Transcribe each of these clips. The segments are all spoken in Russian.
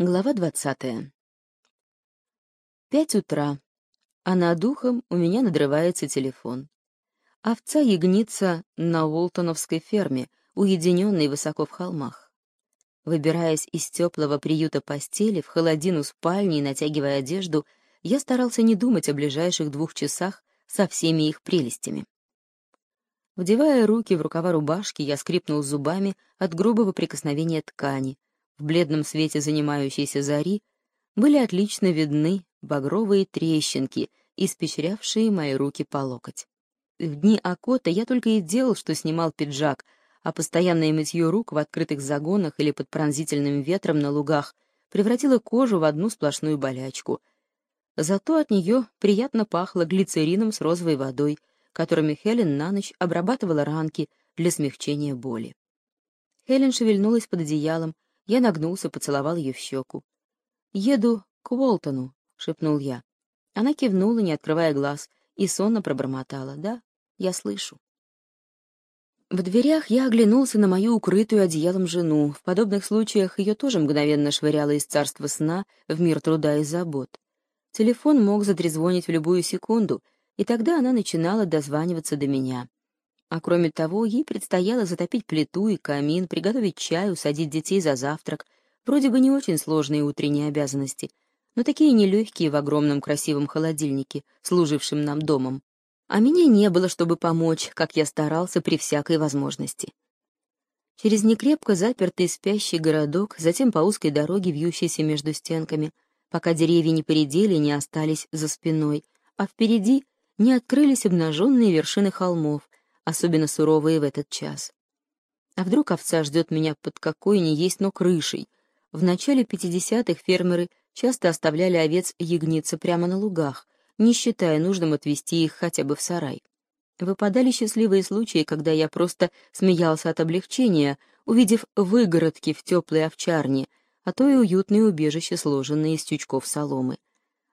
Глава двадцатая. Пять утра, а над ухом у меня надрывается телефон. Овца ягнится на Уолтоновской ферме, уединенной высоко в холмах. Выбираясь из теплого приюта постели в холодину спальни и натягивая одежду, я старался не думать о ближайших двух часах со всеми их прелестями. Вдевая руки в рукава рубашки, я скрипнул зубами от грубого прикосновения ткани — в бледном свете занимающейся зари были отлично видны багровые трещинки, испещрявшие мои руки по локоть. В дни окота я только и делал, что снимал пиджак, а постоянное мытье рук в открытых загонах или под пронзительным ветром на лугах превратило кожу в одну сплошную болячку. Зато от нее приятно пахло глицерином с розовой водой, которыми Хелен на ночь обрабатывала ранки для смягчения боли. Хелен шевельнулась под одеялом, я нагнулся, поцеловал ее в щеку. «Еду к Уолтону», — шепнул я. Она кивнула, не открывая глаз, и сонно пробормотала. «Да, я слышу». В дверях я оглянулся на мою укрытую одеялом жену. В подобных случаях ее тоже мгновенно швыряло из царства сна в мир труда и забот. Телефон мог затрезвонить в любую секунду, и тогда она начинала дозваниваться до меня. А кроме того, ей предстояло затопить плиту и камин, приготовить чай, усадить детей за завтрак. Вроде бы не очень сложные утренние обязанности, но такие нелегкие в огромном красивом холодильнике, служившем нам домом. А меня не было, чтобы помочь, как я старался при всякой возможности. Через некрепко запертый спящий городок, затем по узкой дороге, вьющейся между стенками, пока деревья не поредели и не остались за спиной, а впереди не открылись обнаженные вершины холмов, особенно суровые в этот час. А вдруг овца ждет меня под какой ни есть, но крышей? В начале 50-х фермеры часто оставляли овец ягниться прямо на лугах, не считая нужным отвезти их хотя бы в сарай. Выпадали счастливые случаи, когда я просто смеялся от облегчения, увидев выгородки в теплой овчарне, а то и уютные убежища, сложенные из тючков соломы.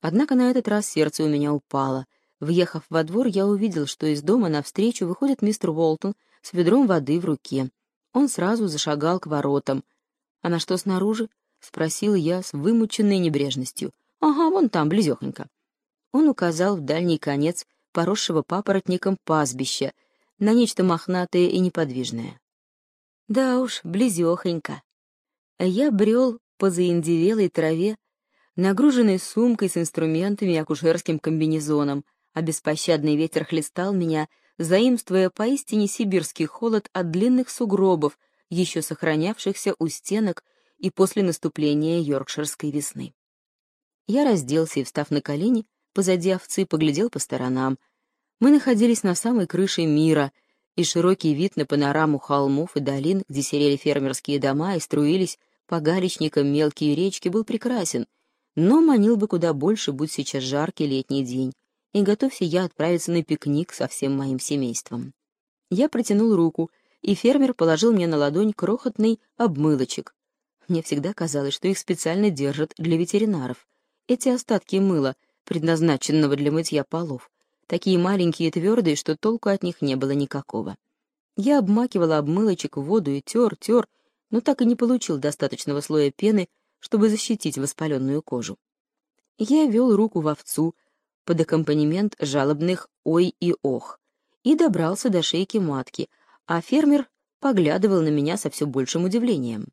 Однако на этот раз сердце у меня упало — Въехав во двор, я увидел, что из дома навстречу выходит мистер Уолтон с ведром воды в руке. Он сразу зашагал к воротам. «А на что снаружи?» — спросил я с вымученной небрежностью. «Ага, вон там, близехонько». Он указал в дальний конец поросшего папоротником пастбища, на нечто мохнатое и неподвижное. Да уж, близехонько. Я брел по заиндевелой траве, нагруженной сумкой с инструментами и акушерским комбинезоном, а беспощадный ветер хлестал меня, заимствуя поистине сибирский холод от длинных сугробов, еще сохранявшихся у стенок и после наступления йоркширской весны. Я разделся и, встав на колени, позади овцы поглядел по сторонам. Мы находились на самой крыше мира, и широкий вид на панораму холмов и долин, где серели фермерские дома и струились по галечникам мелкие речки, был прекрасен, но манил бы куда больше, будь сейчас жаркий летний день и готовься я отправиться на пикник со всем моим семейством. Я протянул руку, и фермер положил мне на ладонь крохотный обмылочек. Мне всегда казалось, что их специально держат для ветеринаров. Эти остатки мыла, предназначенного для мытья полов, такие маленькие и твердые, что толку от них не было никакого. Я обмакивала обмылочек в воду и тер, тер, но так и не получил достаточного слоя пены, чтобы защитить воспаленную кожу. Я вел руку в овцу, под аккомпанемент жалобных «ой» и «ох», и добрался до шейки матки, а фермер поглядывал на меня со все большим удивлением.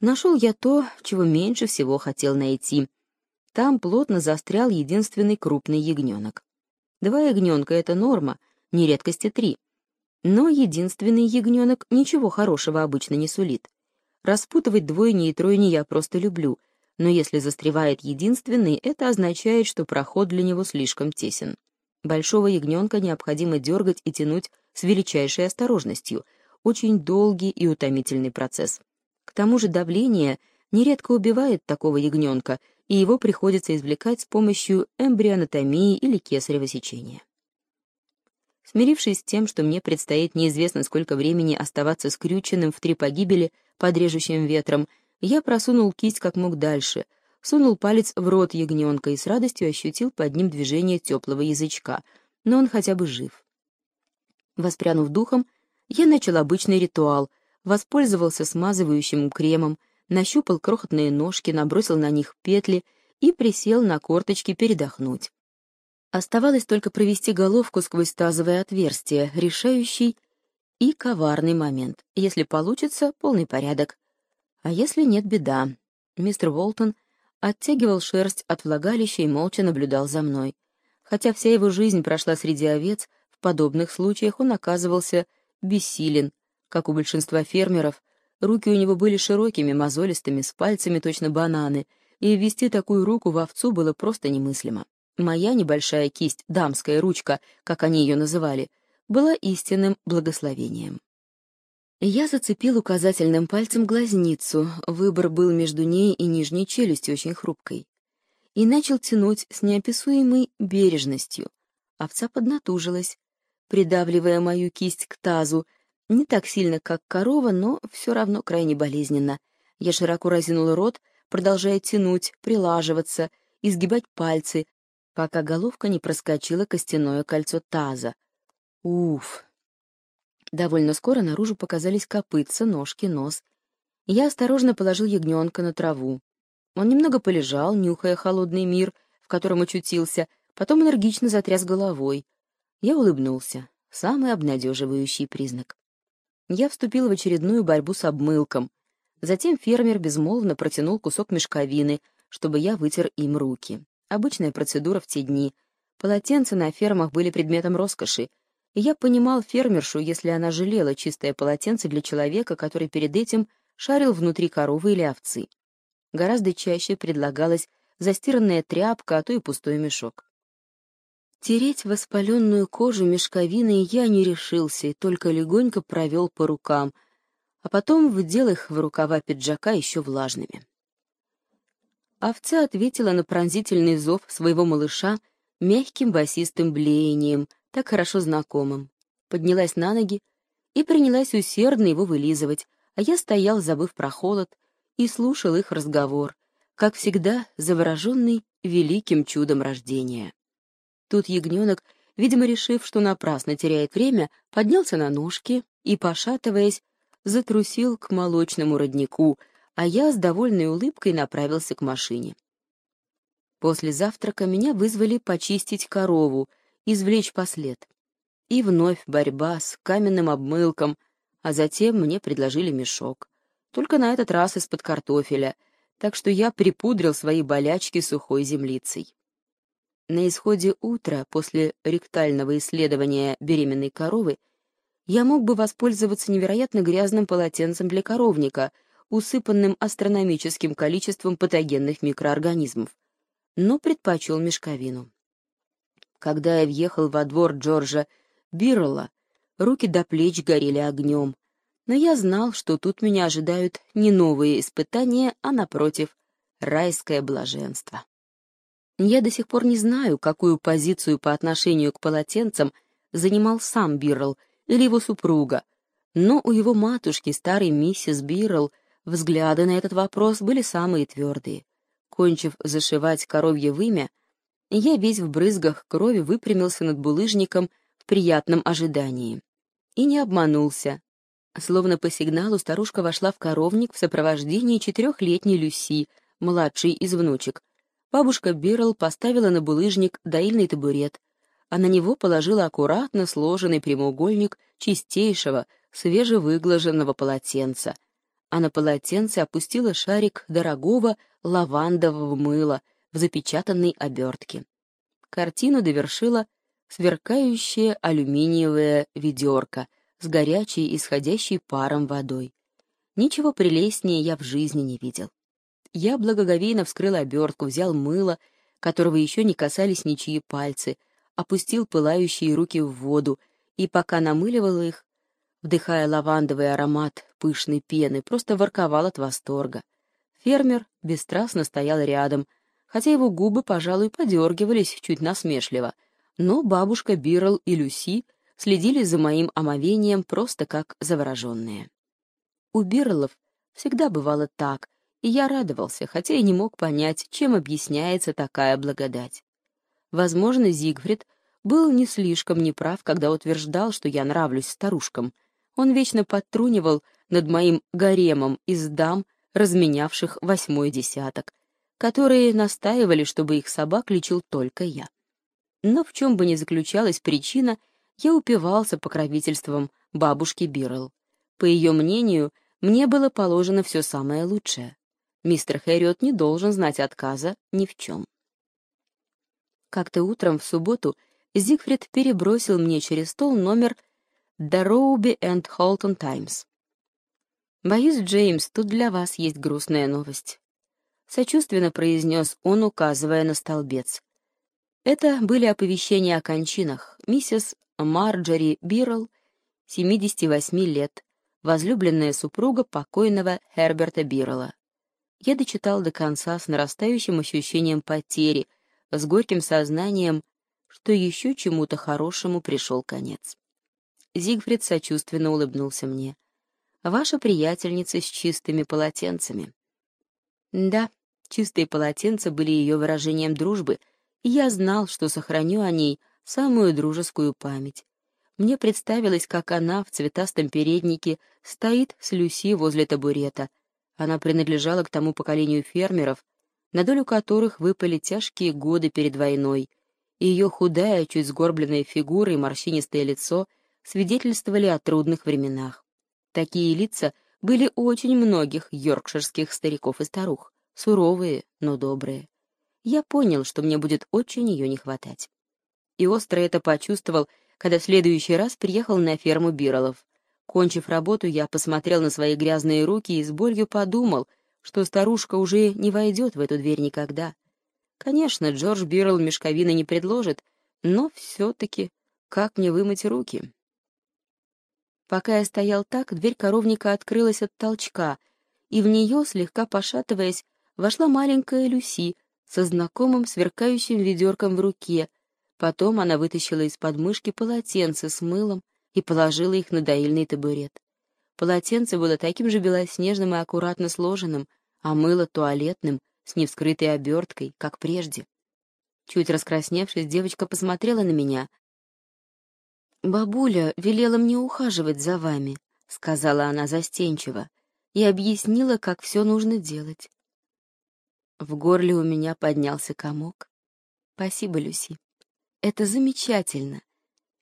Нашел я то, чего меньше всего хотел найти. Там плотно застрял единственный крупный ягненок. Два ягненка — это норма, не редкости три. Но единственный ягненок ничего хорошего обычно не сулит. Распутывать двойни и тройни я просто люблю, но если застревает единственный, это означает, что проход для него слишком тесен. Большого ягненка необходимо дергать и тянуть с величайшей осторожностью, очень долгий и утомительный процесс. К тому же давление нередко убивает такого ягненка, и его приходится извлекать с помощью эмбрионотомии или кесарево сечения. Смирившись с тем, что мне предстоит неизвестно сколько времени оставаться скрюченным в три погибели под режущим ветром, я просунул кисть как мог дальше, сунул палец в рот ягненка и с радостью ощутил под ним движение теплого язычка, но он хотя бы жив. Воспрянув духом, я начал обычный ритуал, воспользовался смазывающим кремом, нащупал крохотные ножки, набросил на них петли и присел на корточки передохнуть. Оставалось только провести головку сквозь тазовое отверстие, решающий и коварный момент. Если получится, полный порядок. А если нет, беда. Мистер Уолтон оттягивал шерсть от влагалища и молча наблюдал за мной. Хотя вся его жизнь прошла среди овец, в подобных случаях он оказывался бессилен. Как у большинства фермеров, руки у него были широкими, мозолистыми, с пальцами точно бананы, и ввести такую руку в овцу было просто немыслимо. Моя небольшая кисть, дамская ручка, как они ее называли, была истинным благословением. Я зацепил указательным пальцем глазницу, выбор был между ней и нижней челюстью очень хрупкой, и начал тянуть с неописуемой бережностью. Овца поднатужилась, придавливая мою кисть к тазу, не так сильно, как корова, но все равно крайне болезненно. Я широко разинул рот, продолжая тянуть, прилаживаться, изгибать пальцы, пока головка не проскочила костяное кольцо таза. Уф! Довольно скоро наружу показались копытца, ножки, нос. Я осторожно положил ягненка на траву. Он немного полежал, нюхая холодный мир, в котором очутился, потом энергично затряс головой. Я улыбнулся. Самый обнадеживающий признак. Я вступил в очередную борьбу с обмылком. Затем фермер безмолвно протянул кусок мешковины, чтобы я вытер им руки. Обычная процедура в те дни. Полотенца на фермах были предметом роскоши, я понимал фермершу, если она жалела чистое полотенце для человека, который перед этим шарил внутри коровы или овцы. Гораздо чаще предлагалась застиранная тряпка, а то и пустой мешок. Тереть воспаленную кожу мешковиной я не решился и только легонько провел по рукам, а потом вдел их в рукава пиджака еще влажными. Овца ответила на пронзительный зов своего малыша мягким басистым блеянием, так хорошо знакомым. Поднялась на ноги и принялась усердно его вылизывать, а я стоял, забыв про холод, и слушал их разговор, как всегда завороженный великим чудом рождения. Тут ягненок, видимо, решив, что напрасно теряет время, поднялся на ножки и, пошатываясь, затрусил к молочному роднику, а я с довольной улыбкой направился к машине. После завтрака меня вызвали почистить корову, извлечь послед. И вновь борьба с каменным обмылком, а затем мне предложили мешок. Только на этот раз из-под картофеля, так что я припудрил свои болячки сухой землицей. На исходе утра, после ректального исследования беременной коровы, я мог бы воспользоваться невероятно грязным полотенцем для коровника — усыпанным астрономическим количеством патогенных микроорганизмов, но предпочел мешковину. Когда я въехал во двор Джорджа Биррелла, руки до плеч горели огнем, но я знал, что тут меня ожидают не новые испытания, а, напротив, райское блаженство. Я до сих пор не знаю, какую позицию по отношению к полотенцам занимал сам Биррелл или его супруга, но у его матушки, старой миссис Биррелл, Взгляды на этот вопрос были самые твердые. Кончив зашивать коровье вымя, я весь в брызгах крови выпрямился над булыжником в приятном ожидании. И не обманулся. Словно по сигналу старушка вошла в коровник в сопровождении четырехлетней Люси, младшей из внучек. Бабушка Бирл поставила на булыжник доильный табурет, а на него положила аккуратно сложенный прямоугольник чистейшего, свежевыглаженного полотенца — а на полотенце опустила шарик дорогого лавандового мыла в запечатанной обертке. Картину довершила сверкающая алюминиевая ведерко с горячей, исходящей паром водой. Ничего прелестнее я в жизни не видел. Я благоговейно вскрыл обертку, взял мыло, которого еще не касались ничьи пальцы, опустил пылающие руки в воду и, пока намыливал их, вдыхая лавандовый аромат пышной пены, просто ворковал от восторга. Фермер бесстрастно стоял рядом, хотя его губы, пожалуй, подергивались чуть насмешливо, но бабушка Бирл и Люси следили за моим омовением просто как завороженные. У Бирлов всегда бывало так, и я радовался, хотя и не мог понять, чем объясняется такая благодать. Возможно, Зигфрид был не слишком неправ, когда утверждал, что я нравлюсь старушкам — он вечно подтрунивал над моим гаремом из дам, разменявших восьмой десяток, которые настаивали, чтобы их собак лечил только я. Но в чем бы ни заключалась причина, я упивался покровительством бабушки Бирл. По ее мнению, мне было положено все самое лучшее. Мистер Хэриот не должен знать отказа ни в чем. Как-то утром в субботу Зигфрид перебросил мне через стол номер «Дароуби энд Холтон Таймс». «Боюсь, Джеймс, тут для вас есть грустная новость», — сочувственно произнес он, указывая на столбец. Это были оповещения о кончинах. Миссис Марджори Бирл, 78 лет, возлюбленная супруга покойного Херберта Бирла. Я дочитал до конца с нарастающим ощущением потери, с горьким сознанием, что еще чему-то хорошему пришел конец. Зигфрид сочувственно улыбнулся мне. «Ваша приятельница с чистыми полотенцами». Да, чистые полотенца были ее выражением дружбы, и я знал, что сохраню о ней самую дружескую память. Мне представилось, как она в цветастом переднике стоит с Люси возле табурета. Она принадлежала к тому поколению фермеров, на долю которых выпали тяжкие годы перед войной, и ее худая, чуть сгорбленная фигура и морщинистое лицо свидетельствовали о трудных временах. Такие лица были очень многих йоркширских стариков и старух, суровые, но добрые. Я понял, что мне будет очень ее не хватать. И остро это почувствовал, когда в следующий раз приехал на ферму Биролов. Кончив работу, я посмотрел на свои грязные руки и с болью подумал, что старушка уже не войдет в эту дверь никогда. Конечно, Джордж Бирл мешковины не предложит, но все-таки как мне вымыть руки? Пока я стоял так, дверь коровника открылась от толчка, и в нее, слегка пошатываясь, вошла маленькая Люси со знакомым сверкающим ведерком в руке. Потом она вытащила из подмышки полотенце с мылом и положила их на доильный табурет. Полотенце было таким же белоснежным и аккуратно сложенным, а мыло туалетным, с невскрытой оберткой, как прежде. Чуть раскрасневшись, девочка посмотрела на меня. «Бабуля велела мне ухаживать за вами», — сказала она застенчиво, и объяснила, как все нужно делать. В горле у меня поднялся комок. «Спасибо, Люси. Это замечательно.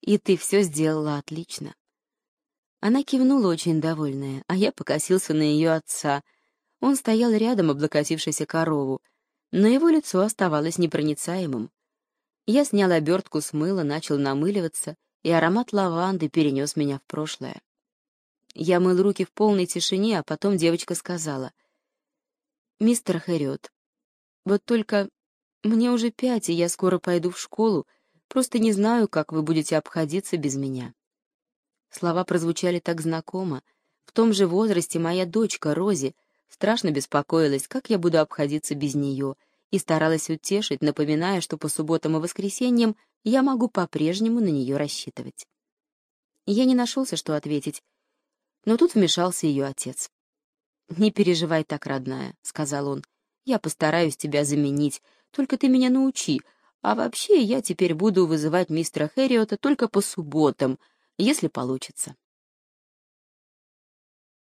И ты все сделала отлично». Она кивнула очень довольная, а я покосился на ее отца — он стоял рядом, облокотившийся корову, но его лицо оставалось непроницаемым. Я снял обертку с мыла, начал намыливаться, и аромат лаванды перенес меня в прошлое. Я мыл руки в полной тишине, а потом девочка сказала. «Мистер Хэриот, вот только мне уже пять, и я скоро пойду в школу, просто не знаю, как вы будете обходиться без меня». Слова прозвучали так знакомо. В том же возрасте моя дочка Рози — страшно беспокоилась, как я буду обходиться без нее, и старалась утешить, напоминая, что по субботам и воскресеньям я могу по-прежнему на нее рассчитывать. Я не нашелся, что ответить, но тут вмешался ее отец. «Не переживай так, родная», — сказал он. «Я постараюсь тебя заменить, только ты меня научи, а вообще я теперь буду вызывать мистера Хэриота только по субботам, если получится».